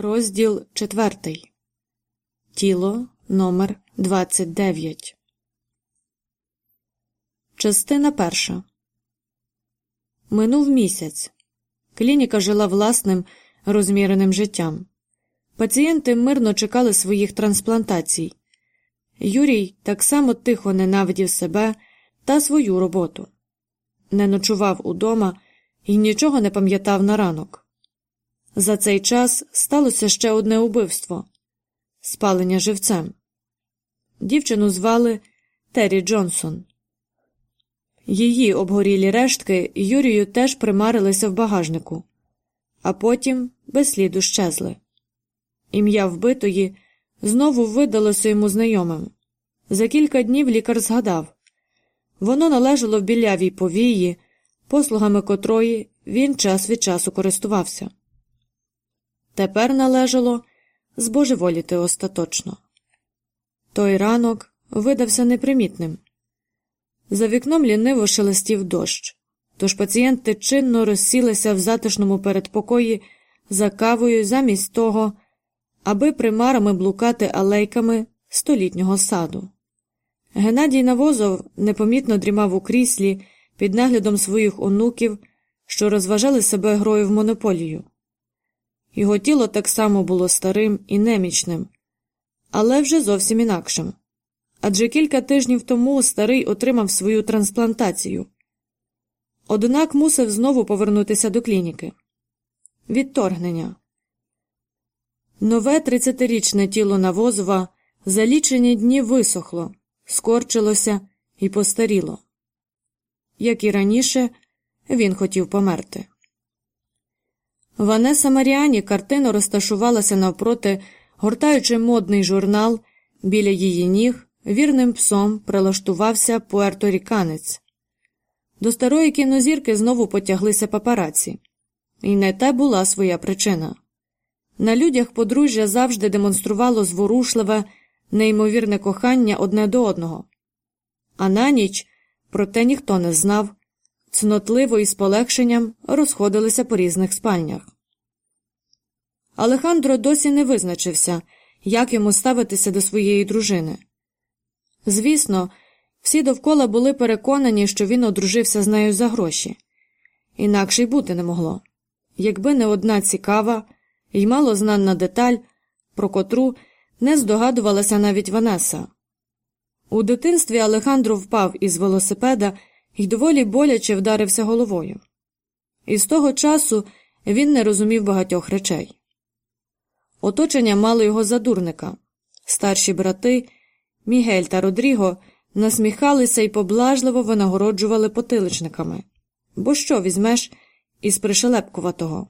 Розділ четвертий. Тіло номер 29 Частина перша. Минув місяць. Клініка жила власним розміреним життям. Пацієнти мирно чекали своїх трансплантацій. Юрій так само тихо ненавидів себе та свою роботу. Не ночував удома і нічого не пам'ятав на ранок. За цей час сталося ще одне убивство спалення живцем. Дівчину звали Террі Джонсон. Її обгорілі рештки Юрію теж примарилися в багажнику, а потім без сліду щезли. Ім'я вбитої знову видалося йому знайомим. За кілька днів лікар згадав воно належало в білявій повії, послугами котрої він час від часу користувався. Тепер належало збожеволіти остаточно. Той ранок видався непримітним. За вікном ліниво шелестів дощ, тож пацієнти чинно розсілися в затишному передпокої за кавою замість того, аби примарами блукати алейками столітнього саду. Геннадій Навозов непомітно дрімав у кріслі під наглядом своїх онуків, що розважали себе грою в монополію. Його тіло так само було старим і немічним, але вже зовсім інакшим. Адже кілька тижнів тому старий отримав свою трансплантацію. Однак мусив знову повернутися до клініки. Відторгнення. Нове тридцятирічне тіло Навозова за лічені дні висохло, скорчилося і постаріло. Як і раніше, він хотів померти. Ванеса Маріані картину розташувалася навпроти, гортаючи модний журнал, біля її ніг вірним псом прилаштувався пуерторіканець. До старої кінозірки знову потяглися папараці. І не те була своя причина. На людях подружжя завжди демонструвало зворушливе, неймовірне кохання одне до одного. А на ніч, проте ніхто не знав, цнотливо і з полегшенням розходилися по різних спальнях. Алехандро досі не визначився, як йому ставитися до своєї дружини. Звісно, всі довкола були переконані, що він одружився з нею за гроші, інакше й бути не могло, якби не одна цікава і малознанна деталь, про котру не здогадувалася навіть Ванеса. У дитинстві Алехандро впав із велосипеда і доволі боляче вдарився головою. І з того часу він не розумів багатьох речей. Оточення мало його за дурника. Старші брати Мігель та Родріго насміхалися і поблажливо винагороджували потиличниками. Бо що візьмеш із пришелепкуватого?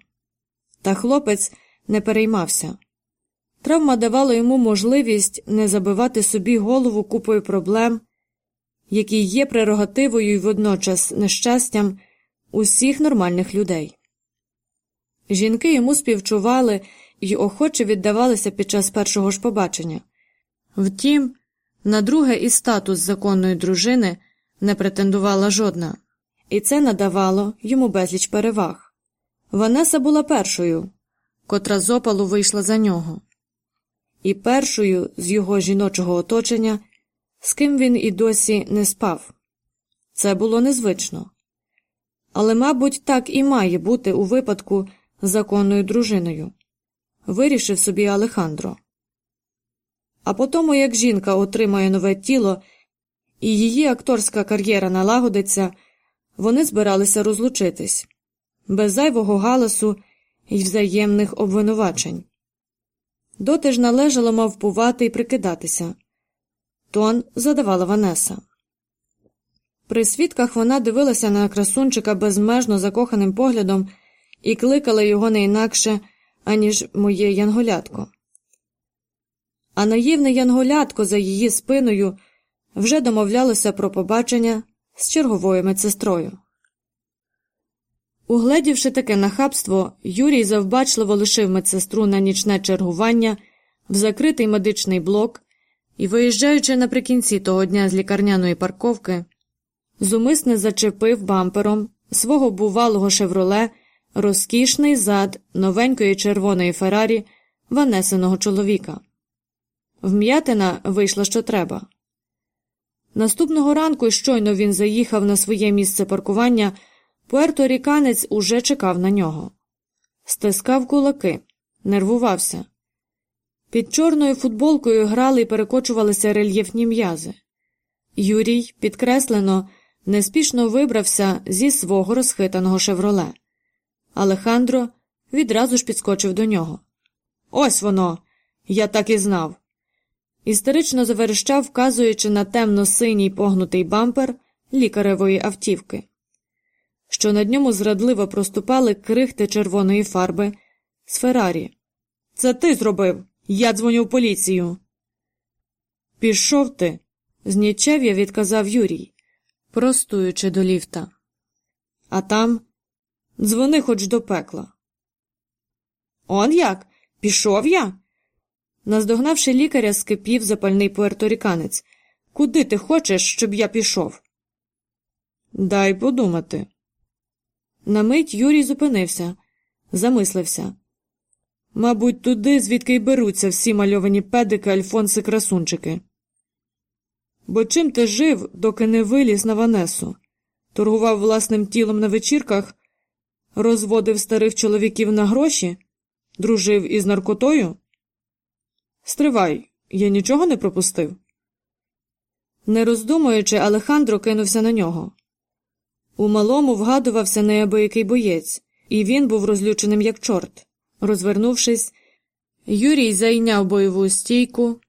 Та хлопець не переймався. Травма давала йому можливість не забивати собі голову купою проблем, які є прерогативою і водночас нещастям усіх нормальних людей. Жінки йому співчували і охоче віддавалися під час першого ж побачення. Втім, на друге і статус законної дружини не претендувала жодна, і це надавало йому безліч переваг. Ванеса була першою, котра з опалу вийшла за нього, і першою з його жіночого оточення, з ким він і досі не спав. Це було незвично. Але, мабуть, так і має бути у випадку з законною дружиною, вирішив собі Алехандро. А по тому, як жінка отримає нове тіло і її акторська кар'єра налагодиться, вони збиралися розлучитись без зайвого галасу і взаємних обвинувачень. Доти ж належало мавпувати і прикидатися. Тон задавала Ванеса. При свідках вона дивилася на красунчика безмежно закоханим поглядом і кликала його не інакше, аніж моє янголятко. А наївне янголятко за її спиною вже домовлялося про побачення з черговою медсестрою. Угледівши таке нахабство, Юрій завбачливо лишив медсестру на нічне чергування в закритий медичний блок і, виїжджаючи наприкінці того дня з лікарняної парковки, зумисне зачепив бампером свого бувалого шевроле розкішний зад новенької червоної Феррарі Ванесиного чоловіка. Вм'ятина вийшла що треба. Наступного ранку, щойно він заїхав на своє місце паркування, пуерторіканець уже чекав на нього. Стискав кулаки, нервувався. Під чорною футболкою грали і перекочувалися рельєфні м'язи. Юрій, підкреслено, неспішно вибрався зі свого розхитаного шевроле. Алехандро відразу ж підскочив до нього. Ось воно. Я так і знав. Істерично заверещав, вказуючи на темно-синій погнутий бампер лікаревої автівки, що над ньому зрадливо проступали крихти червоної фарби з Феррарі. Це ти зробив. Я дзвоню в поліцію. Пішов ти, знічев'я відказав Юрій, простуючи до ліфта. А там дзвони хоч до пекла. Он як? Пішов я? Наздогнавши лікаря, скипів запальний пуерторіканець. Куди ти хочеш, щоб я пішов? Дай подумати. На мить Юрій зупинився, замислився. Мабуть, туди, звідки й беруться всі мальовані педики, альфонси красунчики. Бо чим ти жив, доки не виліз на Ванесу, торгував власним тілом на вечірках, розводив старих чоловіків на гроші, дружив із наркотою? Стривай, я нічого не пропустив. Не роздумуючи, Алехандро кинувся на нього. У малому вгадувався неабиякий боєць, і він був розлюченим, як чорт. Розвернувшись, Юрій зайняв бойову стійку,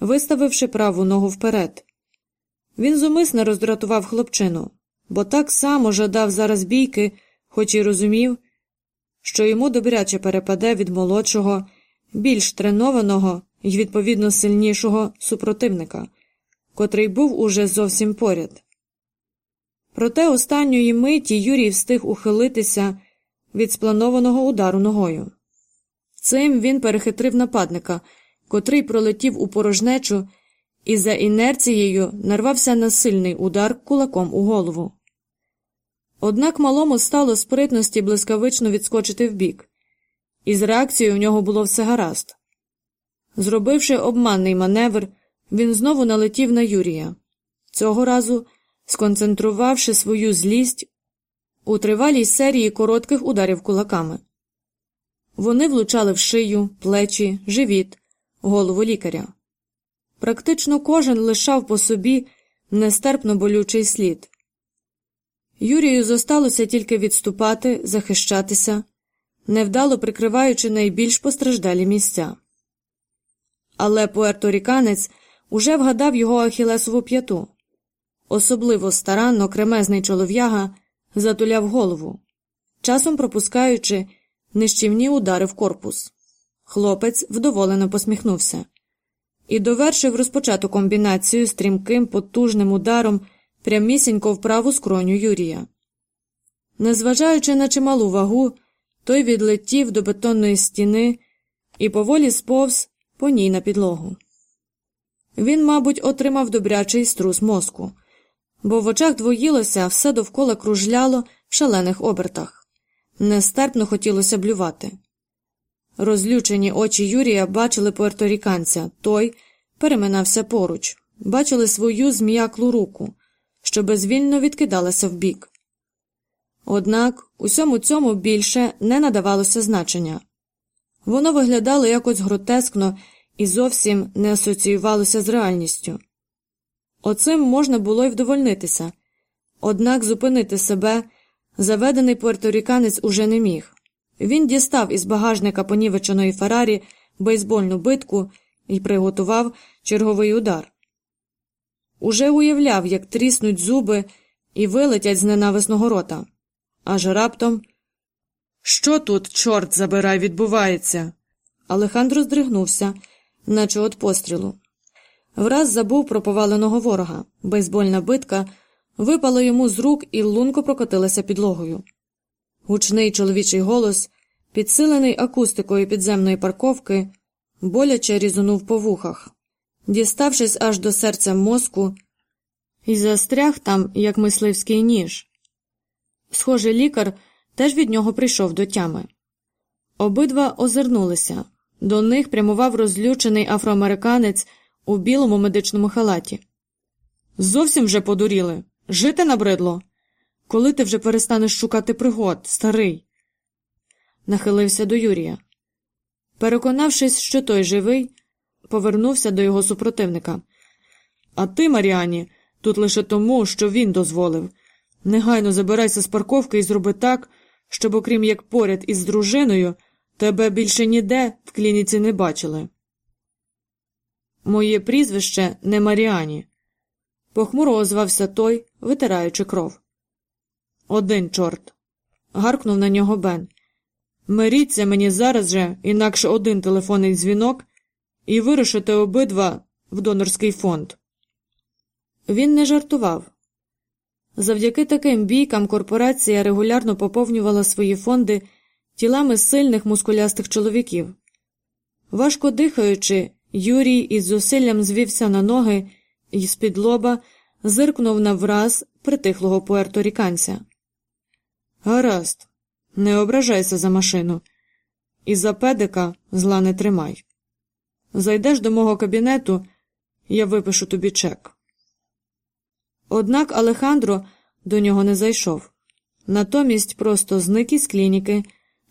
виставивши праву ногу вперед. Він зумисне роздратував хлопчину, бо так само жадав зараз бійки, хоч і розумів, що йому добряче перепаде від молодшого, більш тренованого і, відповідно, сильнішого супротивника, котрий був уже зовсім поряд. Проте останньої миті Юрій встиг ухилитися від спланованого удару ногою. Цим він перехитрив нападника, котрий пролетів у порожнечу і за інерцією нарвався на сильний удар кулаком у голову. Однак малому стало спритності блискавично відскочити вбік, і з реакцією в нього було все гаразд. Зробивши обманний маневр, він знову налетів на Юрія, цього разу сконцентрувавши свою злість у тривалій серії коротких ударів кулаками. Вони влучали в шию, плечі, живіт, голову лікаря. Практично кожен лишав по собі нестерпно болючий слід. Юрію зосталося тільки відступати, захищатися, невдало прикриваючи найбільш постраждалі місця. Але пуерторіканець уже вгадав його ахілесову п'яту. Особливо старанно кремезний чолов'яга затуляв голову, часом пропускаючи нищівні удари в корпус. Хлопець вдоволено посміхнувся і довершив розпочату комбінацію стрімким потужним ударом прямісінько в праву скроню Юрія. Незважаючи на чималу вагу, той відлетів до бетонної стіни і поволі сповз по ній на підлогу. Він, мабуть, отримав добрячий струс мозку, бо в очах двоїлося все довкола кружляло в шалених обертах. Нестерпно хотілося блювати. Розлючені очі Юрія бачили пуерторіканця, той переминався поруч, бачили свою зміяклу руку, що безвільно відкидалася вбік. Однак усьому цьому більше не надавалося значення воно виглядало якось гротескно і зовсім не асоціювалося з реальністю. Оцим можна було й вдовольнитися, однак зупинити себе заведений пуерторіканець уже не міг. Він дістав із багажника понівеченої Феррарі бейсбольну битку і приготував черговий удар. Уже уявляв, як тріснуть зуби і вилетять з ненависного рота. Аж раптом. Що тут, чорт забирай, відбувається? Алехандро здригнувся, наче від пострілу. Враз забув про поваленого ворога. Бейсбольна битка випала йому з рук і лунко прокотилася підлогою. Гучний чоловічий голос, підсилений акустикою підземної парковки, боляче різунув по вухах, діставшись аж до серця мозку, і застряг там, як мисливський ніж. Схоже, лікар теж від нього прийшов до тями. Обидва озирнулися, До них прямував розлючений афроамериканець у білому медичному халаті. Зовсім вже подуріли. Жити набридло. Коли ти вже перестанеш шукати пригод, старий? Нахилився до Юрія. Переконавшись, що той живий, повернувся до його супротивника. А ти, Маріані, тут лише тому, що він дозволив. Негайно забирайся з парковки і зроби так, щоб, окрім як поряд із дружиною, тебе більше ніде в клініці не бачили. Моє прізвище не Маріані. Похмуро озвався той, витираючи кров. Один чорт. гаркнув на нього Бен. Миріться мені зараз же, інакше один телефонний дзвінок, і вирушите обидва в донорський фонд. Він не жартував. Завдяки таким бійкам корпорація регулярно поповнювала свої фонди тілами сильних мускулястих чоловіків. Важко дихаючи, Юрій із зусиллям звівся на ноги і з-під лоба зиркнув на враз притихлого пуерторіканця. Гаразд, не ображайся за машину, і за педика зла не тримай. Зайдеш до мого кабінету, я випишу тобі чек. Однак Алехандро до нього не зайшов. Натомість просто зник із клініки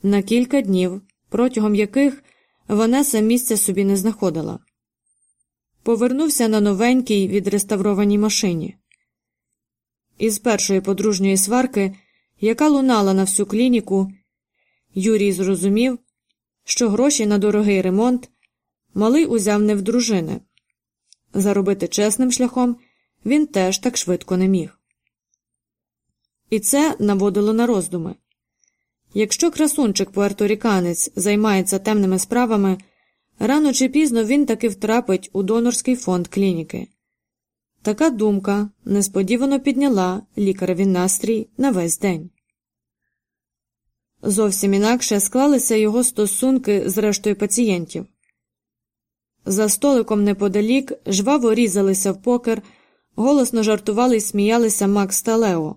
на кілька днів, протягом яких Ванеса місця собі не знаходила. Повернувся на новенькій відреставрованій машині. Із першої подружньої сварки, яка лунала на всю клініку, Юрій зрозумів, що гроші на дорогий ремонт малий узяв не в дружини. Заробити чесним шляхом він теж так швидко не міг. І це наводило на роздуми. Якщо красунчик пуерторіканець займається темними справами, рано чи пізно він таки втрапить у донорський фонд клініки. Така думка несподівано підняла лікареві настрій на весь день. Зовсім інакше склалися його стосунки з рештою пацієнтів. За столиком неподалік жваво різалися в покер, голосно жартували й сміялися Макс та Лео.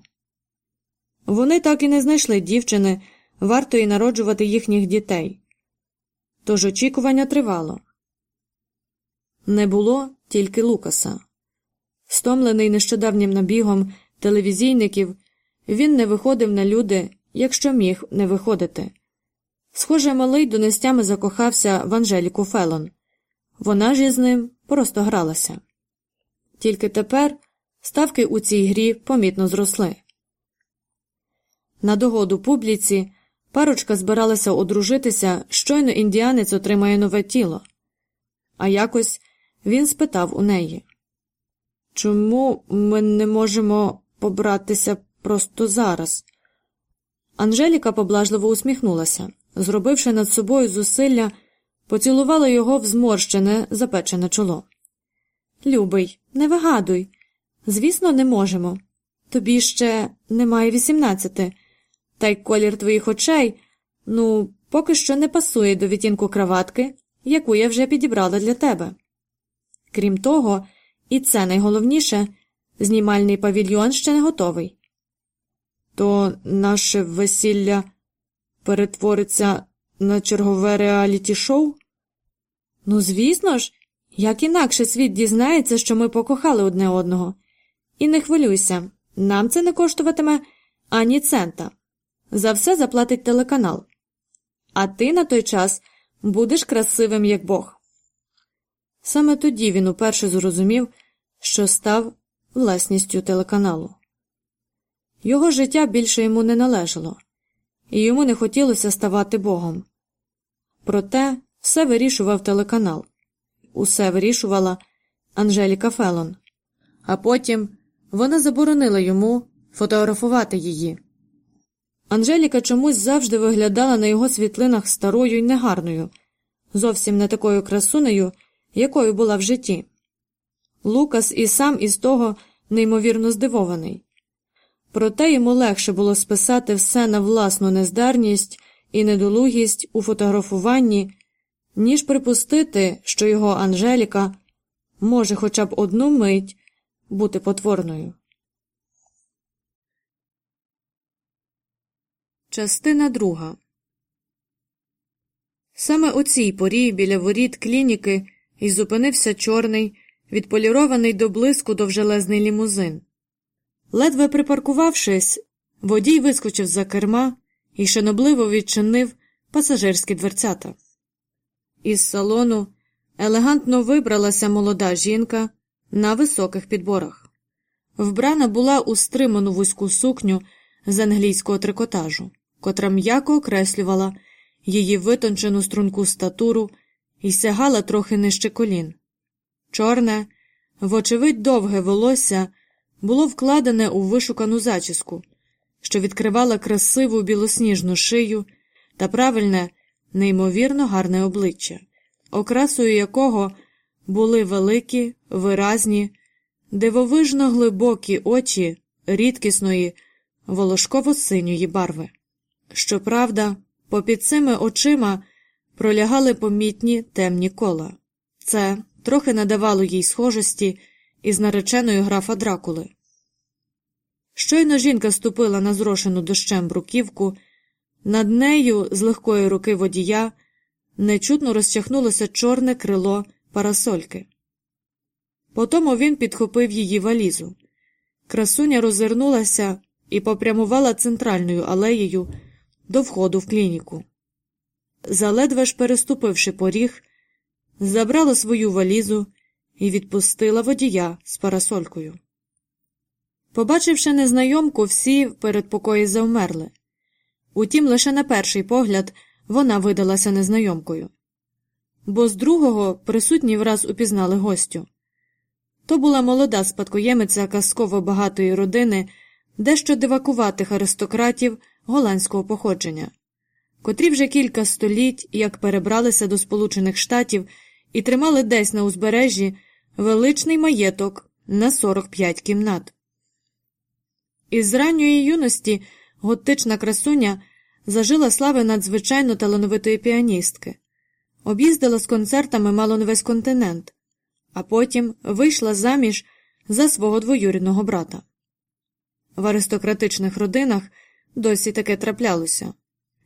Вони так і не знайшли дівчини, вартої народжувати їхніх дітей. Тож очікування тривало. Не було тільки Лукаса. Стомлений нещодавнім набігом телевізійників, він не виходив на люди, якщо міг не виходити. Схоже, малий донестями закохався в Анжеліку Фелон. Вона ж із ним просто гралася. Тільки тепер ставки у цій грі помітно зросли. На догоду публіці парочка збиралася одружитися, щойно індіанець отримає нове тіло. А якось він спитав у неї Чому ми не можемо побратися просто зараз? Анжеліка поблажливо усміхнулася, зробивши над собою зусилля, поцілувала його в зморщене, запечене чоло. Любий, не вигадуй. Звісно, не можемо. Тобі ще немає вісімнадцяти, та й колір твоїх очей, ну, поки що не пасує до відтінку краватки, яку я вже підібрала для тебе. Крім того, і це найголовніше знімальний павільйон ще не готовий. То наше весілля перетвориться на чергове реаліті шоу? Ну, звісно ж, як інакше світ дізнається, що ми покохали одне одного. І не хвилюйся, нам це не коштуватиме ані цента. За все заплатить телеканал. А ти на той час будеш красивим, як Бог. Саме тоді він уперше зрозумів, що став власністю телеканалу. Його життя більше йому не належало, і йому не хотілося ставати Богом. Проте все вирішував телеканал, усе вирішувала Анжеліка Фелон, а потім вона заборонила йому фотографувати її. Анжеліка чомусь завжди виглядала на його світлинах старою й негарною, зовсім не такою красунею, якою була в житті. Лукас і сам із того неймовірно здивований. Проте йому легше було списати все на власну нездарність і недолугість у фотографуванні, ніж припустити, що його Анжеліка може хоча б одну мить бути потворною. Частина друга Саме у цій порі біля воріт клініки і зупинився чорний, відполірований до блиску довжелезний лімузин. Ледве припаркувавшись, водій вискочив за керма і шанобливо відчинив пасажирські дверцята. Із салону елегантно вибралася молода жінка на високих підборах. Вбрана була у стриману вузьку сукню з англійського трикотажу, котра м'яко окреслювала її витончену струнку статуру і сягала трохи нижче колін. Чорне, вочевидь, довге волосся було вкладене у вишукану зачіску, що відкривала красиву білосніжну шию та правильне, неймовірно гарне обличчя, окрасою якого були великі, виразні, дивовижно глибокі очі рідкісної, волошково синьої барви. Щоправда, попід цими очима пролягали помітні темні кола. Це трохи надавало їй схожості із нареченою графа Дракули. Щойно жінка ступила на зрошену дощем бруківку, над нею з легкої руки водія нечутно розчахнулося чорне крило парасольки. Потому він підхопив її валізу. Красуня розвернулася і попрямувала центральною алеєю до входу в клініку. Заледве ж переступивши поріг, забрала свою валізу і відпустила водія з парасолькою. Побачивши незнайомку, всі в передпокої завмерли. Утім, лише на перший погляд вона видалася незнайомкою. Бо з другого присутні враз упізнали гостю. То була молода спадкоємиця казково багатої родини, дещо дивакуватих аристократів голландського походження, котрі вже кілька століть як перебралися до Сполучених Штатів і тримали десь на узбережжі величний маєток на 45 кімнат. Із ранньої юності готична красуня зажила слави надзвичайно талановитої піаністки, об'їздила з концертами мало не весь континент, а потім вийшла заміж за свого двоюрідного брата. В аристократичних родинах досі таке траплялося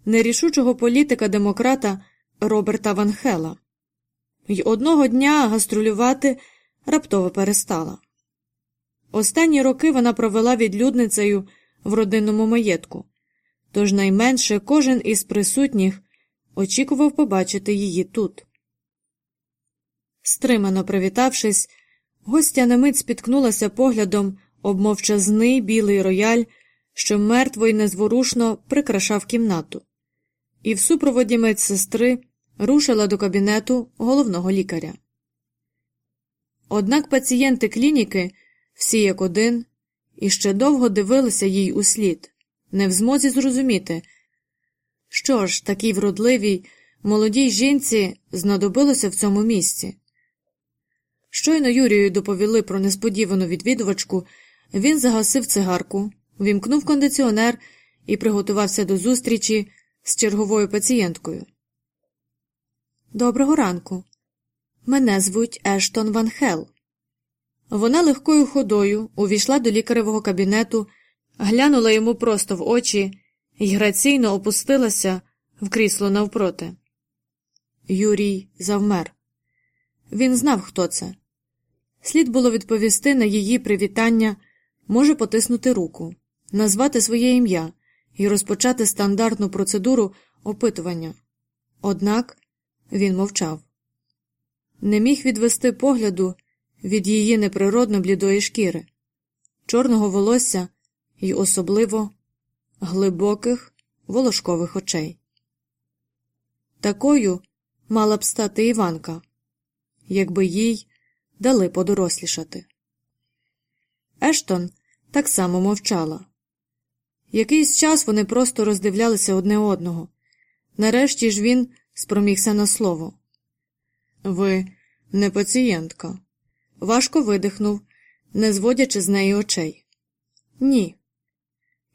нерішучого політика демократа Роберта Ван Хела. й одного дня гастролювати раптово перестала. Останні роки вона провела відлюдницею в родинному маєтку, тож найменше кожен із присутніх очікував побачити її тут. Стримано привітавшись, гостя на мить спіткнулася поглядом об мовчазний білий рояль, що мертво й незворушно прикрашав кімнату, і в супроводі медсестри рушила до кабінету головного лікаря. Однак пацієнти клініки, всі як один, іще довго дивилися їй услід, не в змозі зрозуміти, що ж такій вродливій, молодій жінці знадобилося в цьому місці. Щойно Юрію доповіли про несподівану відвідувачку, він загасив цигарку, вімкнув кондиціонер і приготувався до зустрічі з черговою пацієнткою. Доброго ранку. Мене звуть Ештон Ван Хел. Вона легкою ходою увійшла до лікаревого кабінету, глянула йому просто в очі і граційно опустилася в крісло навпроти. Юрій завмер. Він знав, хто це. Слід було відповісти на її привітання, може потиснути руку, назвати своє ім'я і розпочати стандартну процедуру опитування. Однак він мовчав. Не міг відвести погляду від її неприродно блідої шкіри, чорного волосся і особливо глибоких волошкових очей. Такою мала б стати Іванка, якби їй дали подорослішати. Ештон так само мовчала. Якийсь час вони просто роздивлялися одне одного. Нарешті ж він спромігся на слово. Ви не пацієнтка. Важко видихнув, не зводячи з неї очей. Ні.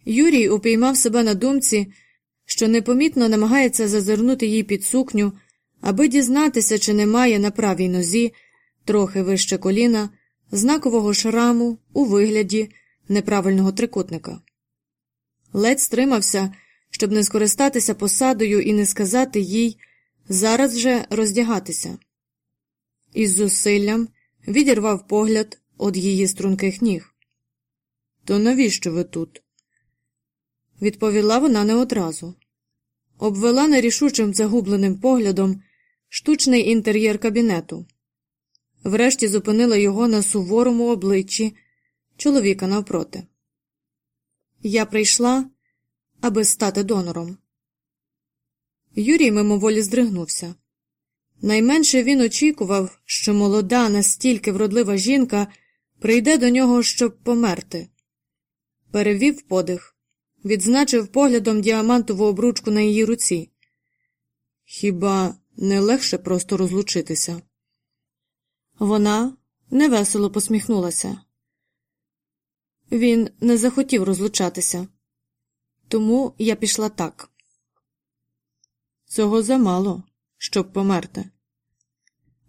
Юрій упіймав себе на думці, що непомітно намагається зазирнути їй під сукню, аби дізнатися, чи немає на правій нозі, трохи вище коліна, знакового шраму у вигляді неправильного трикутника. Ледь стримався, щоб не скористатися посадою і не сказати їй, зараз же роздягатися. Із зусиллям відірвав погляд від її струнких ніг. То навіщо ви тут? Відповіла вона не одразу. Обвела нерішучим загубленим поглядом штучний інтер'єр кабінету. Врешті зупинила його на суворому обличчі чоловіка навпроти. Я прийшла, аби стати донором. Юрій мимоволі здригнувся. Найменше він очікував, що молода, настільки вродлива жінка прийде до нього, щоб померти. Перевів подих, відзначив поглядом діамантову обручку на її руці. Хіба не легше просто розлучитися? Вона невесело посміхнулася. Він не захотів розлучатися, тому я пішла так. Цього замало, щоб померти.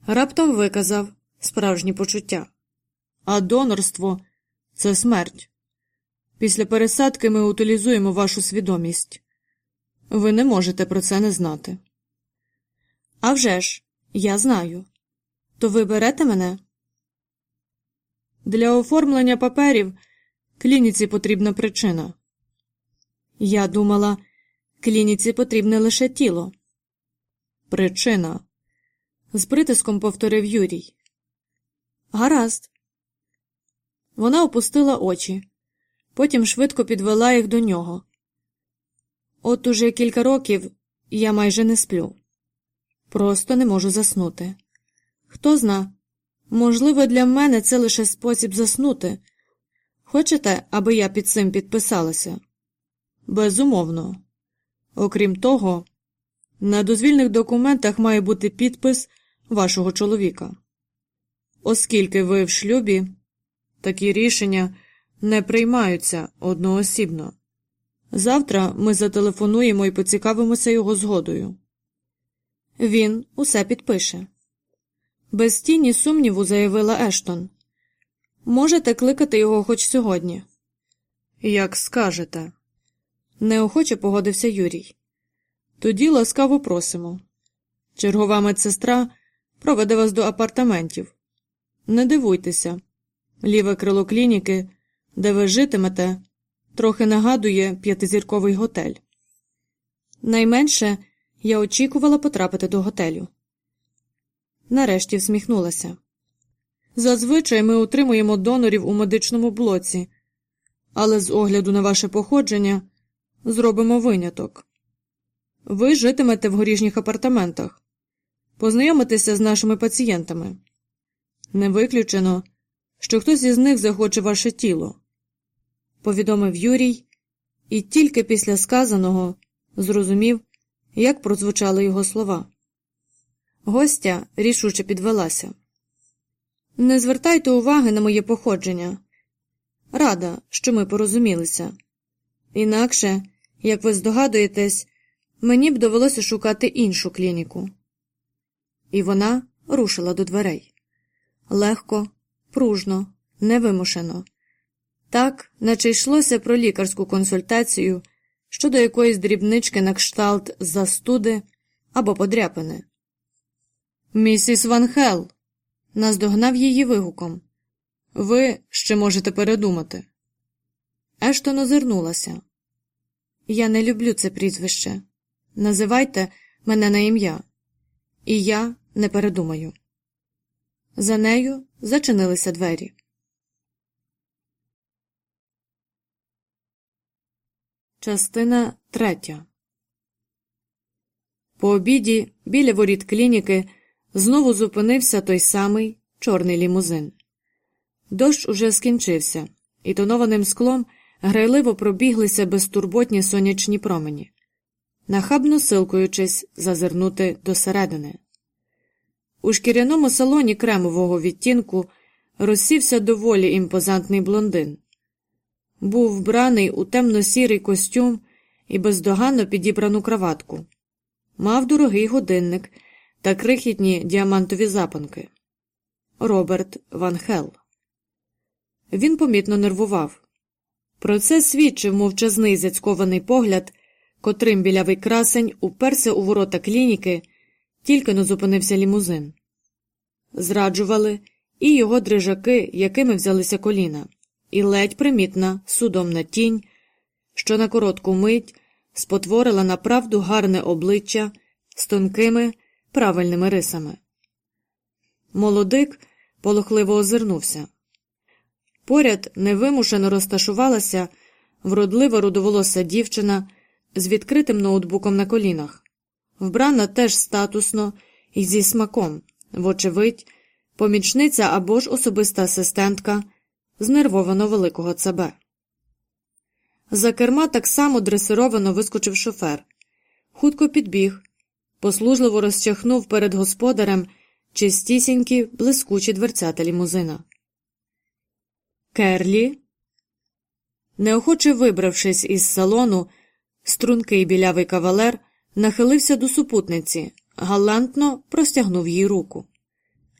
Раптом виказав справжні почуття, а донорство це смерть. Після пересадки ми утилізуємо вашу свідомість. Ви не можете про це не знати. «А вже ж, я знаю. То ви берете мене? Для оформлення паперів клініці потрібна причина. Я думала, клініці потрібне лише тіло. Причина. З притиском повторив Юрій. Гаразд. Вона опустила очі, потім швидко підвела їх до нього. От уже кілька років я майже не сплю. Просто не можу заснути. Хто зна, можливо, для мене це лише спосіб заснути. Хочете, аби я під цим підписалася? Безумовно. Окрім того, на дозвільних документах має бути підпис вашого чоловіка. Оскільки ви в шлюбі, такі рішення не приймаються одноосібно. Завтра ми зателефонуємо і поцікавимося його згодою. Він усе підпише. Без тіні сумніву заявила Ештон. Можете кликати його хоч сьогодні. Як скажете. Неохоче погодився Юрій. Тоді ласкаво просимо. Чергова медсестра проведе вас до апартаментів. Не дивуйтеся, ліве крило клініки, де ви житимете, трохи нагадує п'ятизірковий готель. Найменше я очікувала потрапити до готелю. Нарешті всміхнулася. Зазвичай ми утримуємо донорів у медичному блоці, але з огляду на ваше походження зробимо виняток. Ви житимете в горіжніх апартаментах, познайомитеся з нашими пацієнтами. Не виключено, що хтось із них захоче ваше тіло, повідомив Юрій, і тільки після сказаного зрозумів, як прозвучали його слова. Гостя рішуче підвелася. Не звертайте уваги на моє походження. Рада, що ми порозумілися. Інакше, як ви здогадуєтесь, мені б довелося шукати іншу клініку. І вона рушила до дверей легко, пружно, невимушено, так, наче йшлося про лікарську консультацію щодо якоїсь дрібнички на кшталт застуди або подряпини. Місіс Ван Хел наздогнав її вигуком. Ви ще можете передумати. Ештон озирнулася. Я не люблю це прізвище. Називайте мене на ім'я, і я не передумаю. За нею зачинилися двері. Частина третя. По обіді біля воріт клініки знову зупинився той самий чорний лімузин. Дощ уже скінчився, і тонованим склом грайливо пробіглися безтурботні сонячні промені, нахабно силкуючись зазирнути досередини. У шкіряному салоні кремового відтінку розсівся доволі імпозантний блондин. Був вбраний у темно-сірий костюм і бездоганно підібрану краватку, мав дорогий годинник та крихітні діамантові запонки. Роберт Ван Хел. Він помітно нервував. Про це свідчив мовчазний зяцькований погляд, котрим білявий красень уперся у ворота клініки тільки но зупинився лімузин. Зраджували і його дрижаки, якими взялися коліна, і ледь примітна судомна тінь, що на коротку мить спотворила направду гарне обличчя з тонкими правильними рисами. Молодик полохливо озирнувся. Поряд невимушено розташувалася вродлива рудоволоса дівчина з відкритим ноутбуком на колінах, вбрана теж статусно і зі смаком, вочевидь, помічниця або ж особиста асистентка знервовано великого ЦБ. За керма так само дресировано вискочив шофер, хутко підбіг, послужливо розчахнув перед господарем чистісінькі блискучі дверцята лімузина. Керлі, неохоче вибравшись із салону, стрункий білявий кавалер нахилився до супутниці, галантно простягнув їй руку.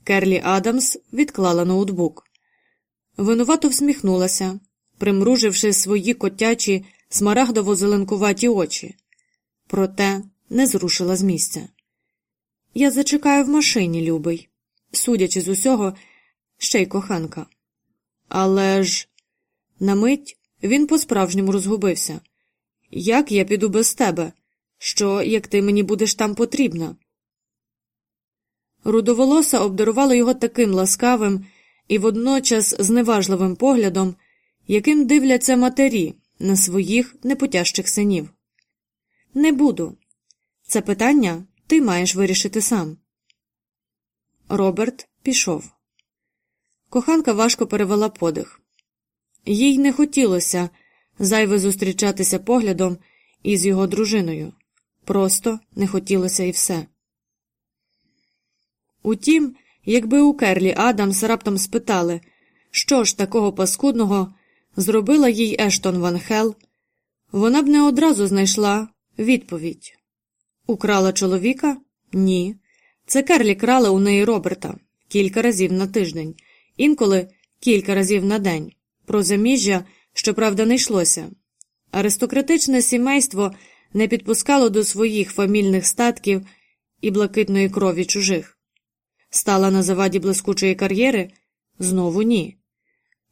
Керлі Адамс відклала ноутбук. Винувато всміхнулася, примруживши свої котячі смарагдово зеленкуваті очі, проте не зрушила з місця. Я зачекаю в машині, любий, судячи з усього, ще й коханка. Але ж на мить він по-справжньому розгубився. Як я піду без тебе? Що, як ти мені будеш там потрібна? Рудоволоса обдарувала його таким ласкавим і водночас зневажливим поглядом, яким дивляться матері на своїх непотяжчих синів. Не буду. Це питання ти маєш вирішити сам. Роберт пішов. Коханка важко перевела подих. Їй не хотілося зайве зустрічатися поглядом із його дружиною. Просто не хотілося і все. Утім, якби у Керлі Адамс раптом спитали, що ж такого паскудного зробила їй Ештон Ван Хел, вона б не одразу знайшла відповідь. Украла чоловіка? Ні. Це Керлі крала у неї Роберта кілька разів на тиждень, інколи кілька разів на день. Про заміжжя, щоправда, не йшлося. Аристократичне сімейство не підпускало до своїх фамільних статків і блакитної крові чужих. Стала на заваді блискучої кар'єри? Знову ні.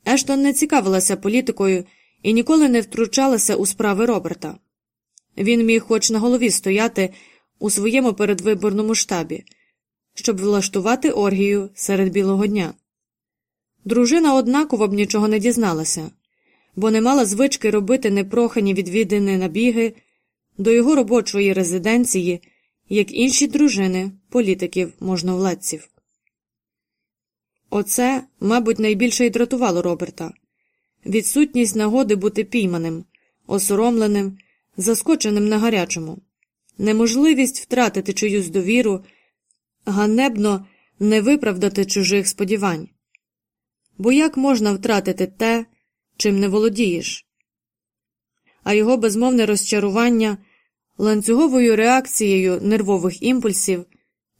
Ештон не цікавилася політикою і ніколи не втручалася у справи Роберта. Він міг хоч на голові стояти у своєму передвиборному штабі, щоб влаштувати оргію серед білого дня. Дружина однаково б нічого не дізналася, бо не мала звички робити непрохані відвідини набіги до його робочої резиденції, як інші дружини, політиків, можновладців. Оце, мабуть, найбільше й дратувало Роберта відсутність нагоди бути пійманим, осоромленим, заскоченим на гарячому, неможливість втратити чиюсь довіру, ганебно не виправдати чужих сподівань. Бо як можна втратити те, чим не володієш? А його безмовне розчарування ланцюговою реакцією нервових імпульсів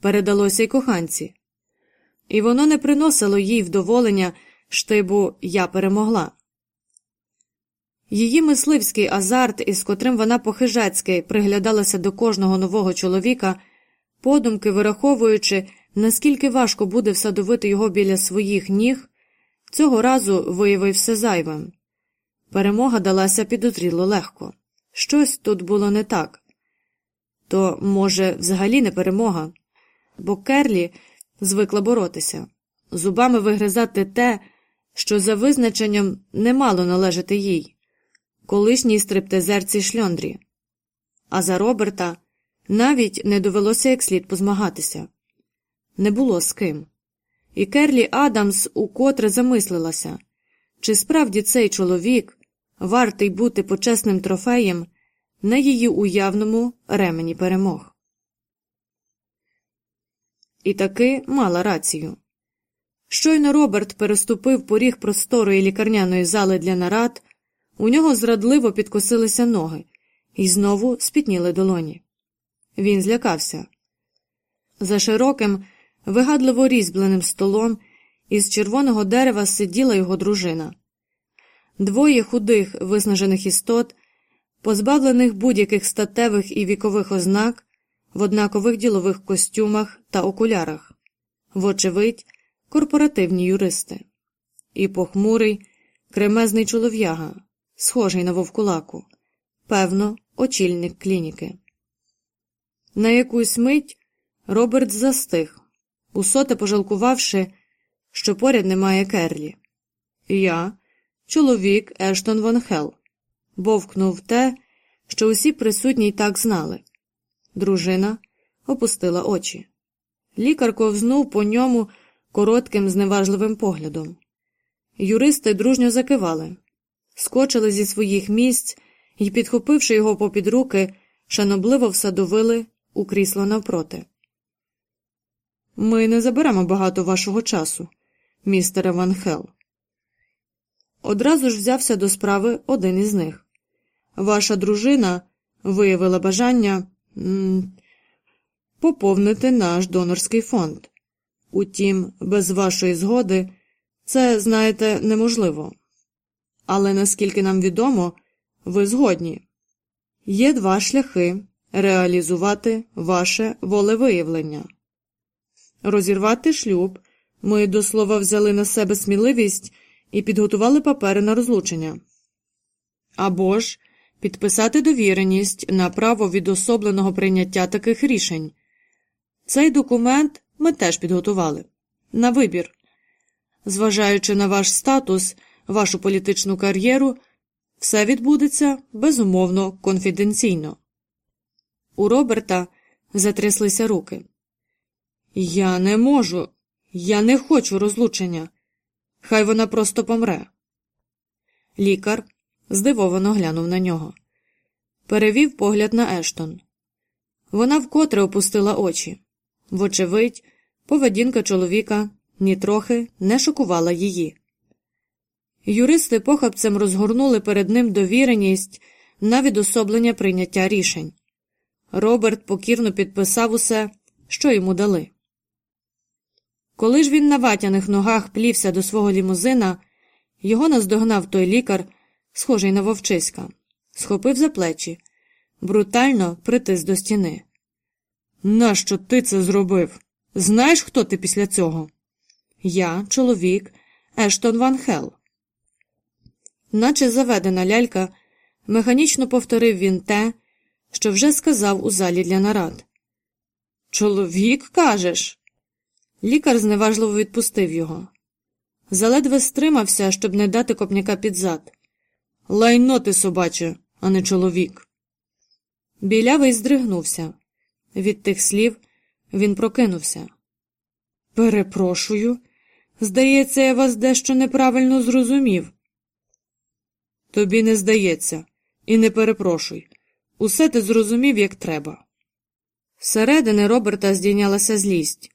передалося й коханці і воно не приносило їй вдоволення штибу Я перемогла. Її мисливський азарт, із котрим вона похижацьки приглядалася до кожного нового чоловіка, подумки вираховуючи, наскільки важко буде всадовити його біля своїх ніг, цього разу виявився зайвим. Перемога далася підозріло легко. Щось тут було не так. То, може, взагалі не перемога, бо Керлі звикла боротися, зубами вигризати те, що за визначенням не мало належати їй, колишній стриптизерці шльондрі. А за Роберта навіть не довелося як слід позмагатися не було з ким. І Керлі Адамс укотре замислилася, чи справді цей чоловік вартий бути почесним трофеєм на її уявному ремені перемог. І таки мала рацію. Щойно Роберт переступив поріг просторої лікарняної зали для нарад, у нього зрадливо підкосилися ноги і знову спітніли долоні. Він злякався. За широким, вигадливо різьбленим столом із червоного дерева сиділа його дружина. Двоє худих, виснажених істот, позбавлених будь-яких статевих і вікових ознак, в однакових ділових костюмах та окулярах, вочевидь, корпоративні юристи, і похмурий, кремезний чолов'яга, схожий на вовкулаку, певно, очільник клініки. На якусь мить Роберт застиг, усоте пожалкувавши, що поряд немає Керлі. Я, чоловік Ештон Ван Хел, бовкнув те, що усі присутні й так знали. Дружина опустила очі. Лікар ковзнув по ньому коротким, зневажливим поглядом. Юристи дружньо закивали, скочили зі своїх місць і, підхопивши його попід руки, шанобливо всадовили у крісло навпроти. Ми не заберемо багато вашого часу, містере Ван Хел. Одразу ж взявся до справи один із них. Ваша дружина виявила бажання поповнити наш донорський фонд. Утім, без вашої згоди це, знаєте, неможливо. Але наскільки нам відомо, ви згодні. Є два шляхи реалізувати ваше волевиявлення. Розірвати шлюб ми до слова взяли на себе сміливість і підготували папери на розлучення. Або ж підписати довіреність на право відособленого прийняття таких рішень. Цей документ ми теж підготували на вибір. Зважаючи на ваш статус, вашу політичну кар'єру, все відбудеться безумовно конфіденційно. У Роберта затряслися руки. Я не можу, я не хочу розлучення. Хай вона просто помре. Лікар здивовано глянув на нього. Перевів погляд на Ештон. Вона вкотре опустила очі. Вочевидь, поведінка чоловіка нітрохи не шокувала її. Юристи похапцем розгорнули перед ним довіреність на відособлення прийняття рішень. Роберт покірно підписав усе, що йому дали. Коли ж він на ватяних ногах плівся до свого лімузина, його наздогнав той лікар, схожий на вовчиська, схопив за плечі, брутально притис до стіни. Нащо ти це зробив? Знаєш, хто ти після цього? Я, чоловік, Ештон Ван Хел. Наче заведена лялька, механічно повторив він те, що вже сказав у залі для нарад. Чоловік, кажеш? Лікар зневажливо відпустив його. Заледве стримався, щоб не дати копняка під зад. Лайно ти, собаче, а не чоловік. Білявий здригнувся. Від тих слів він прокинувся. Перепрошую. Здається, я вас дещо неправильно зрозумів. Тобі не здається, і не перепрошуй. Усе ти зрозумів, як треба. Зсередини Роберта здійнялася злість.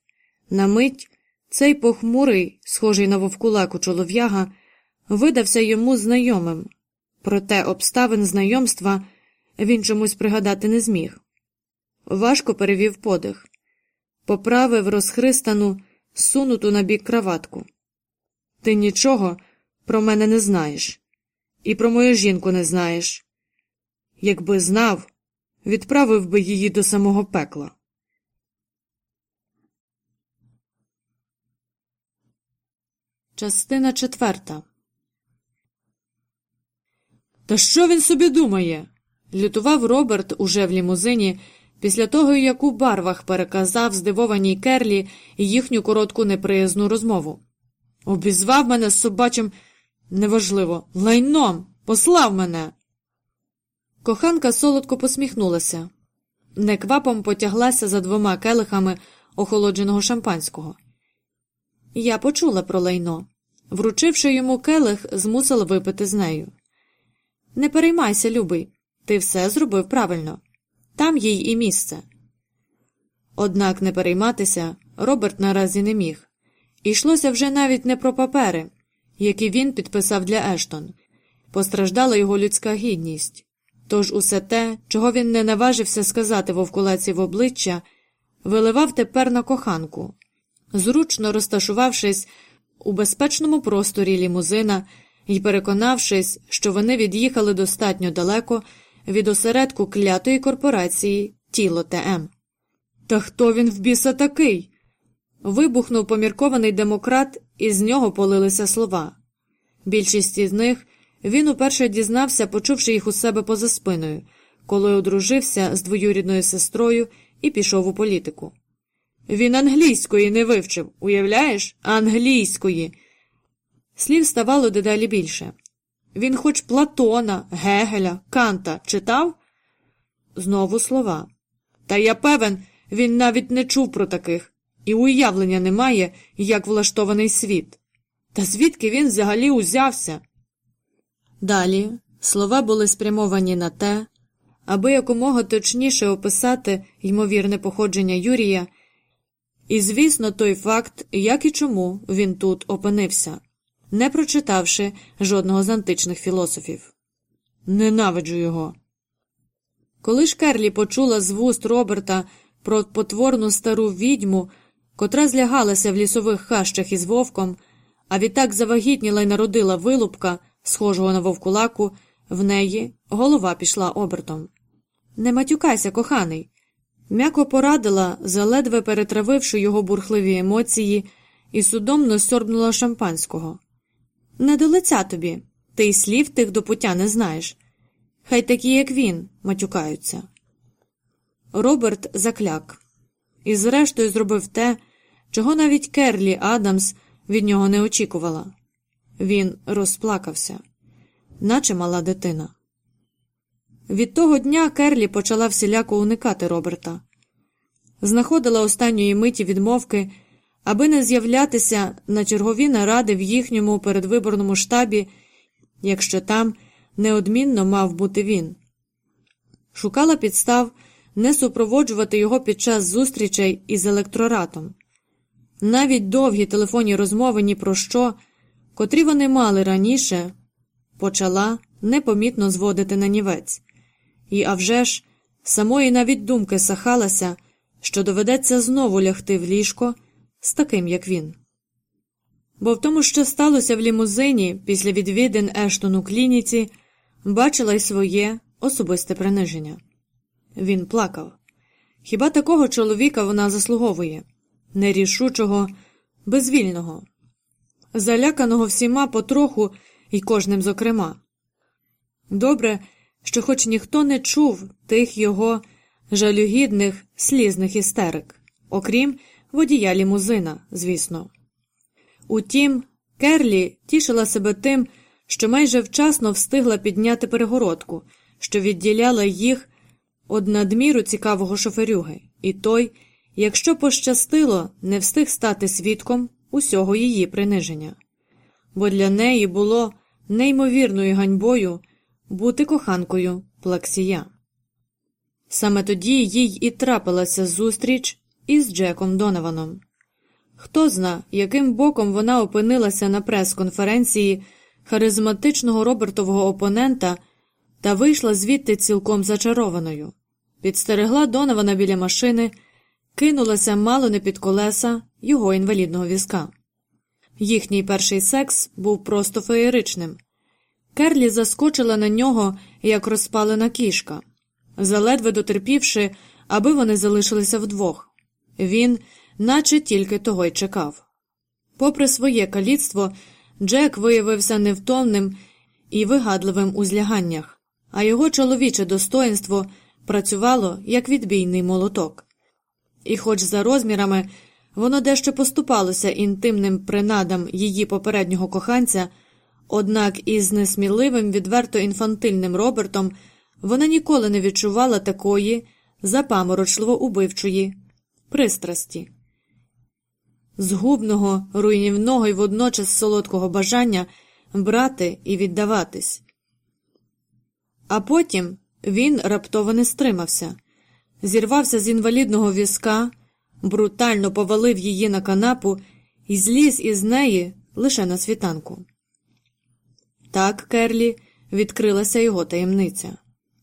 На мить цей похмурий, схожий на вовкулаку чолов'яга, видався йому знайомим, проте обставин знайомства він чомусь пригадати не зміг. Важко перевів подих, поправив розхристану, сунуту на бік краватку. Ти нічого про мене не знаєш, і про мою жінку не знаєш. Якби знав, відправив би її до самого пекла. Частина четверта. Та що він собі думає? лютував Роберт уже в лімузині після того, як у барвах переказав здивованій Керлі їхню коротку неприязну розмову. Обізвав мене з собачим неважливо, лайном, послав мене. Коханка солодко посміхнулася, неквапом потяглася за двома келихами охолодженого шампанського. Я почула про лайно. Вручивши йому келих, змусила випити з нею. Не переймайся, любий, ти все зробив правильно там їй і місце. Однак не перейматися Роберт наразі не міг. Ішлося вже навіть не про папери, які він підписав для Ештон. Постраждала його людська гідність. Тож усе те, чого він не наважився сказати вовкулаці в обличчя, виливав тепер на коханку, зручно розташувавшись у безпечному просторі лімузина і переконавшись, що вони від'їхали достатньо далеко від осередку клятої корпорації Тіло ТМ. Та хто він в біса такий? Вибухнув поміркований демократ, і з нього полилися слова. Більшість із них він уперше дізнався, почувши їх у себе поза спиною, коли одружився з двоюрідною сестрою і пішов у політику. Він англійської не вивчив, уявляєш? Англійської. Слів ставало дедалі більше. Він хоч Платона, Гегеля, Канта читав? Знову слова. Та я певен, він навіть не чув про таких, і уявлення немає, як влаштований світ. Та звідки він взагалі узявся? Далі слова були спрямовані на те, аби якомога точніше описати ймовірне походження Юрія, і, звісно, той факт, як і чому він тут опинився, не прочитавши жодного з античних філософів. Ненавиджу його. Коли ж Керлі почула з вуст Роберта про потворну стару відьму, котра злягалася в лісових хащах із вовком, а відтак завагітніла й народила вилупка, схожого на вовкулаку, в неї голова пішла обертом. Не матюкайся, коханий. М'яко порадила, заледве перетравивши його бурхливі емоції, і судомно сьорбнула шампанського. Не до лиця тобі, ти й слів тих до пуття не знаєш. Хай такі, як він, матюкаються. Роберт закляк і, зрештою, зробив те, чого навіть Керлі Адамс від нього не очікувала. Він розплакався, наче мала дитина. Від того дня Керлі почала всіляко уникати Роберта, знаходила останньої миті відмовки, аби не з'являтися на чергові наради в їхньому передвиборному штабі, якщо там неодмінно мав бути він. Шукала підстав не супроводжувати його під час зустрічей із електроратом. Навіть довгі телефонні розмови ні про що, котрі вони мали раніше, почала непомітно зводити на нівець, і а вже ж, самої навіть думки сахалася, що доведеться знову лягти в ліжко з таким, як він. Бо в тому, що сталося в лімузині після відвідин Ештон у клініці, бачила й своє особисте приниження. Він плакав. Хіба такого чоловіка вона заслуговує нерішучого, безвільного, заляканого всіма потроху і кожним зокрема. Добре, що хоч ніхто не чув тих його жалюгідних слізних істерик, окрім водія лімузина, звісно. Утім, Керлі тішила себе тим, що майже вчасно встигла підняти перегородку, що відділяла їх од надміру цікавого шоферюги, і той, якщо пощастило, не встиг стати свідком усього її приниження, бо для неї було неймовірною ганьбою бути коханкою плаксія. Саме тоді їй і трапилася зустріч із Джеком Донованом. Хто зна, яким боком вона опинилася на прес-конференції харизматичного Робертового опонента та вийшла звідти цілком зачарованою, підстерегла Донована біля машини, кинулася мало не під колеса його інвалідного візка. Їхній перший секс був просто феєричним. Керлі заскочила на нього, як розпалена кішка, заледве дотерпівши, аби вони залишилися вдвох. Він, наче тільки того й чекав. Попри своє каліцтво, Джек виявився невтомним і вигадливим у зляганнях, а його чоловіче достоинство працювало як відбійний молоток. І, хоч за розмірами, воно дещо поступалося інтимним принадам її попереднього коханця, однак із несміливим, відверто інфантильним Робертом вона ніколи не відчувала такої запаморочливо убивчої пристрасті згубного, руйнівного і водночас солодкого бажання брати і віддаватись. А потім він раптово не стримався, зірвався з інвалідного візка, брутально повалив її на канапу і зліз із неї лише на світанку. Так, Керлі, відкрилася його таємниця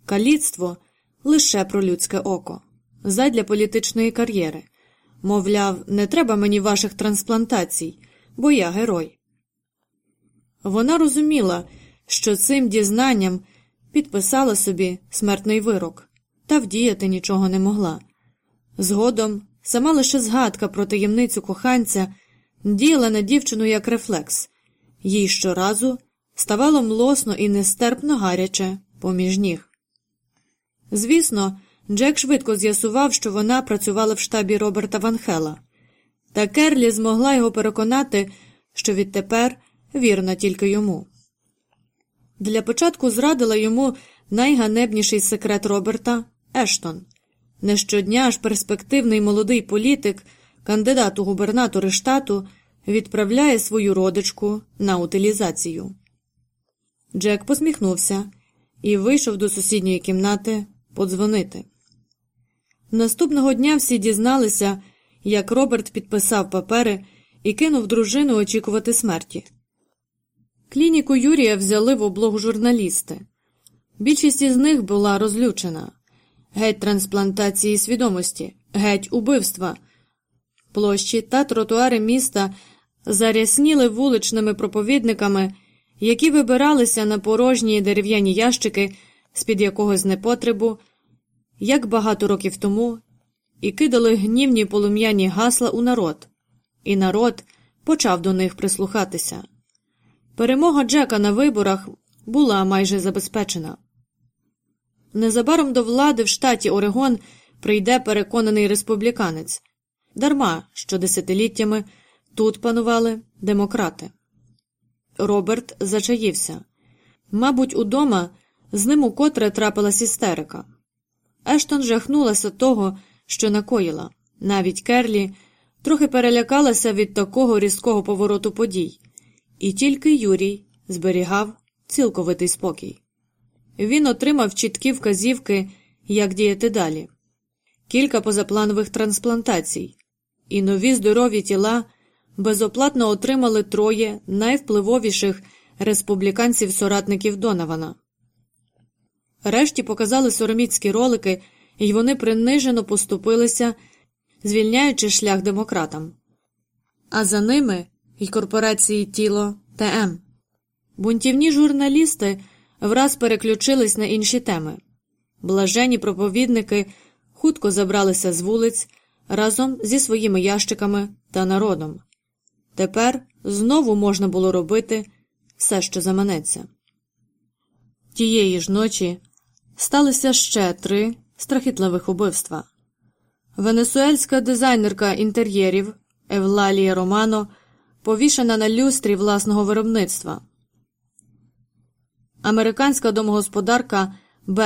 каліцтво лише про людське око, задля політичної кар'єри. Мовляв, не треба мені ваших трансплантацій, бо я герой. Вона розуміла, що цим дізнанням підписала собі смертний вирок, та вдіяти нічого не могла. Згодом сама лише згадка про таємницю коханця діяла на дівчину як рефлекс, їй щоразу ставало млосно і нестерпно гаряче поміж ніг. Звісно, Джек швидко з'ясував, що вона працювала в штабі Роберта Ванхела, та Керлі змогла його переконати, що відтепер вірна тільки йому. Для початку зрадила йому найганебніший секрет Роберта Ештон. Не щодня ж перспективний молодий політик, кандидат у губернатори штату, відправляє свою родичку на утилізацію. Джек посміхнувся і вийшов до сусідньої кімнати подзвонити. Наступного дня всі дізналися, як Роберт підписав папери і кинув дружину очікувати смерті. Клініку Юрія взяли в облогу журналісти. Більшість із них була розлючена геть трансплантації свідомості, геть убивства. Площі та тротуари міста зарясніли вуличними проповідниками, які вибиралися на порожні дерев'яні ящики з під якогось непотребу, як багато років тому, і кидали гнівні полум'яні гасла у народ, і народ почав до них прислухатися. Перемога Джека на виборах була майже забезпечена. Незабаром до влади в штаті Орегон прийде переконаний республіканець, дарма що десятиліттями тут панували демократи. Роберт зачаївся. Мабуть, удома з ним укотре трапилась істерика. Ештон жахнулася того, що накоїла. Навіть Керлі трохи перелякалася від такого різкого повороту подій, і тільки Юрій зберігав цілковитий спокій. Він отримав чіткі вказівки, як діяти далі, кілька позапланових трансплантацій, і нові здорові тіла безоплатно отримали троє найвпливовіших республіканців-соратників Донавана. Решті показали сороміцькі ролики, і вони принижено поступилися, звільняючи шлях демократам. А за ними й корпорації тіло ТМ. Бунтівні журналісти враз переключились на інші теми. Блажені проповідники хутко забралися з вулиць разом зі своїми ящиками та народом. Тепер знову можна було робити все, що заманеться. Тієї ж ночі сталося ще три страхітливих убивства. Венесуельська дизайнерка інтер'єрів Евлалія Романо повішена на люстрі власного виробництва. Американська домогосподарка Бел